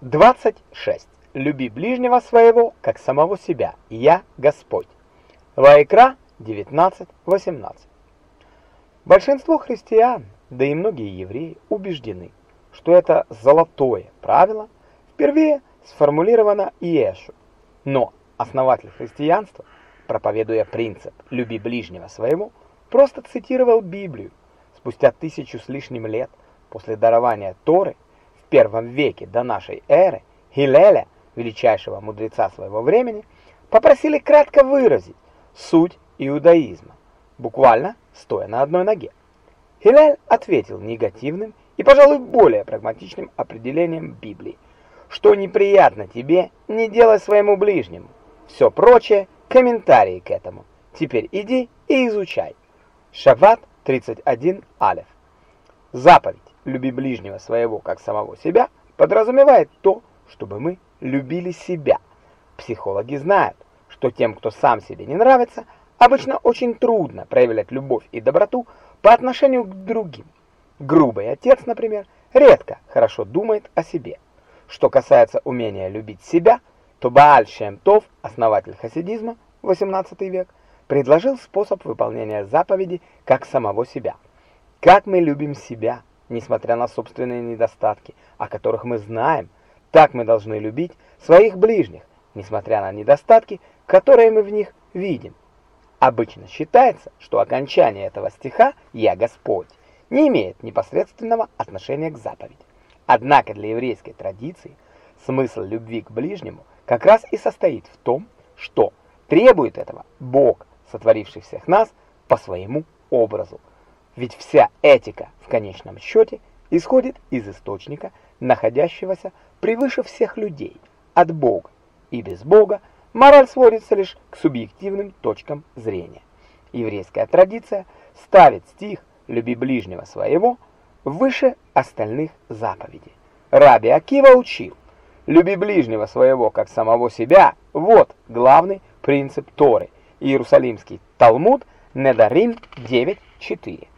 26. Люби ближнего своего, как самого себя. Я Господь. Ваикра 19.18. Большинство христиан, да и многие евреи, убеждены, что это золотое правило впервые сформулировано Иешу. Но основатель христианства, проповедуя принцип «люби ближнего своего», просто цитировал Библию. Спустя тысячу с лишним лет после дарования Торы первом веке до нашей эры Хилеля, величайшего мудреца своего времени, попросили кратко выразить суть иудаизма, буквально стоя на одной ноге. Хилель ответил негативным и, пожалуй, более прагматичным определением Библии. Что неприятно тебе, не делай своему ближнему. Все прочее – комментарии к этому. Теперь иди и изучай. Шават 31 Алеф. Заповедь «люби ближнего своего, как самого себя» подразумевает то, чтобы мы любили себя. Психологи знают, что тем, кто сам себе не нравится, обычно очень трудно проявлять любовь и доброту по отношению к другим. Грубый отец, например, редко хорошо думает о себе. Что касается умения любить себя, то Бааль Шем Тов, основатель хасидизма, 18 век, предложил способ выполнения заповеди как самого себя. Как мы любим себя – несмотря на собственные недостатки, о которых мы знаем, так мы должны любить своих ближних, несмотря на недостатки, которые мы в них видим. Обычно считается, что окончание этого стиха «Я Господь» не имеет непосредственного отношения к заповеди. Однако для еврейской традиции смысл любви к ближнему как раз и состоит в том, что требует этого Бог, сотворивший всех нас по своему образу. Ведь вся этика в конечном счете исходит из источника, находящегося превыше всех людей, от Бога. И без Бога мораль сводится лишь к субъективным точкам зрения. Еврейская традиция ставит стих «люби ближнего своего» выше остальных заповедей. Раби Акива учил «люби ближнего своего, как самого себя» – вот главный принцип Торы. Иерусалимский Талмуд Недарим 9.4.